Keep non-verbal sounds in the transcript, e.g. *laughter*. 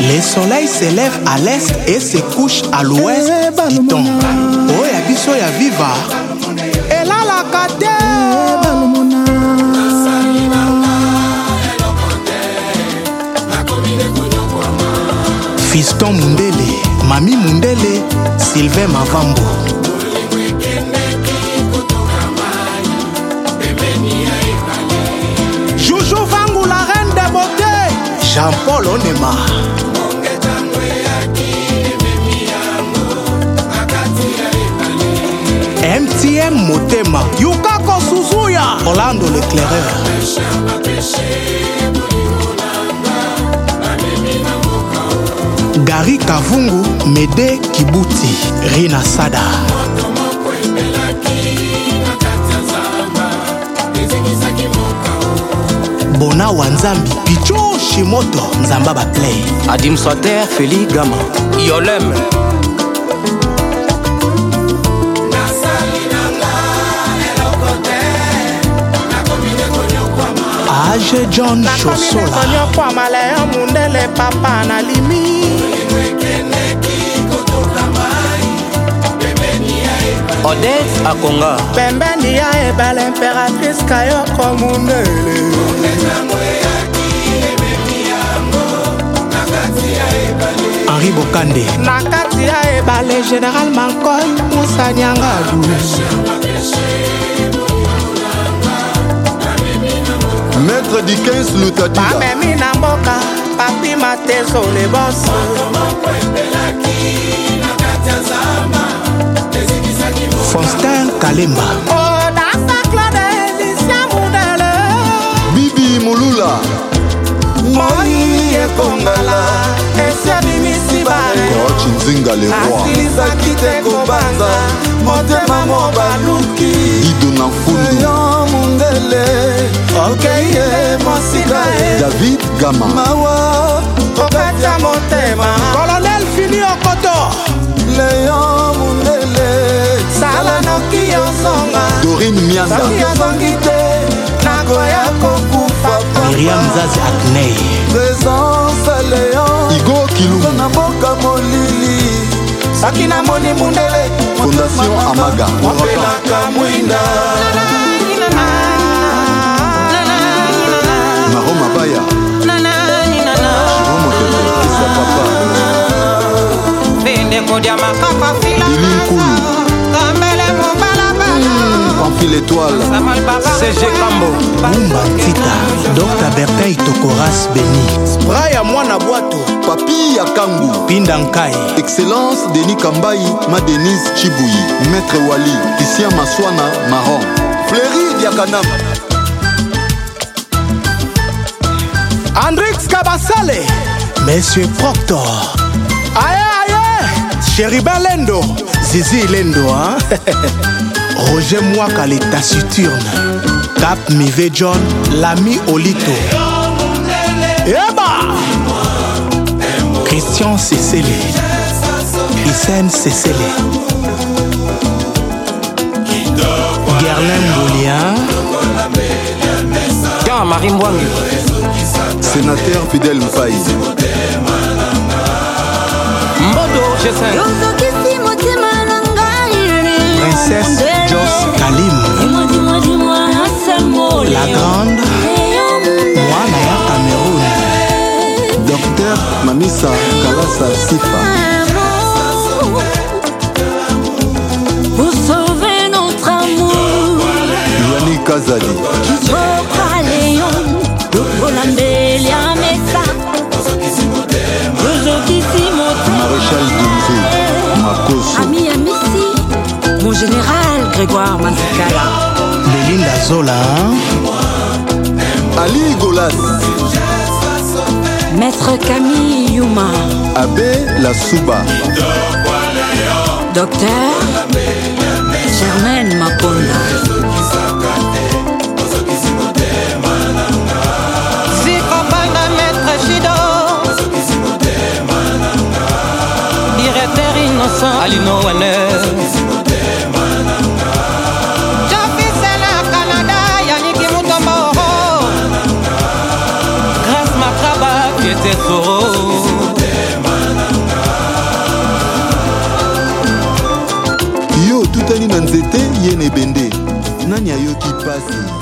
Le soleil s'élève à l'est et se couche à l'ouest, eh, dit-on. oyo oh, biso ya viva elalaka te eh, fiston mundele mami mundele sylvain mavambo jean-paul onema mtm motema yuka kosuzuya orlando leclereur gari kavungu mede kibuti rina sada Moto, bona wa nzambi picho shimoto nzamba baplay adimsater feli gama yolem age john shosola nakomi nekonyokwama leyo mundele papa nalimi odet akonga pembeni ya ebale imperatrice kayoko mundele henri bokande na kati ya ebale général mankoy musanyangadu maître dikens lutadila bamemi na mboka papi matezo lebos kalemba bibi mulula moi ekongala esiabimisi bareoci nzinga leroiasilisaki te kobanza motema mobaluki ido na funduyo mundele okeye mosika e david gama mawa okatya motema miandaazongi te nakoya kokufa miriam zazi aknei presence leon igo kilungu na mboka molili soki namoni mundele fondation amaga opelaka mwinda maro mabaya papa vende kodya makapa fila Jackie l'étoile CG Cambo Mumba Ntita Dr Bertin Itokoras Beni Spra ya mwana bwato Papi ya Kangu Pinda Nkai Excellence Denis Kambai Ma Denise Chibuyi Maître Wali Christian Maswana Marron Fleury Diakanam Andrix Kabasale Monsieur Proctor Aye aye Cheribin Lendo Zizi Lendo hein *laughs* Roger Mwaka, Suturne. suturne. Tap Mive John, l'ami Olito. Christian Cécélé. Hissène Cécélé. Gerlin Mboulien. Jean-Marie Mwangu. Sénateur Fidel Mpaï. Mbodo je Princesse za sifa pour sauver notre amour. Yani Kazali. Kitoko Leon, Dokolandelia Mesa. Ozokisi Motema. Maréchal Dunzi, Makoso. Ami Amici, mon général Grégoire Mansikala. Belinda Zola. Ali Golas. Maître Camille. Abé Lasuba Docteur Germaine Mapunda Psychopathe de Maître Chido Directeur innocent Alinoane J'en suis la Canada Yannick Moutomoro Grâce ma crabe Qui était heureuse etutani na nzete ye na ebende nani ayoki mpasi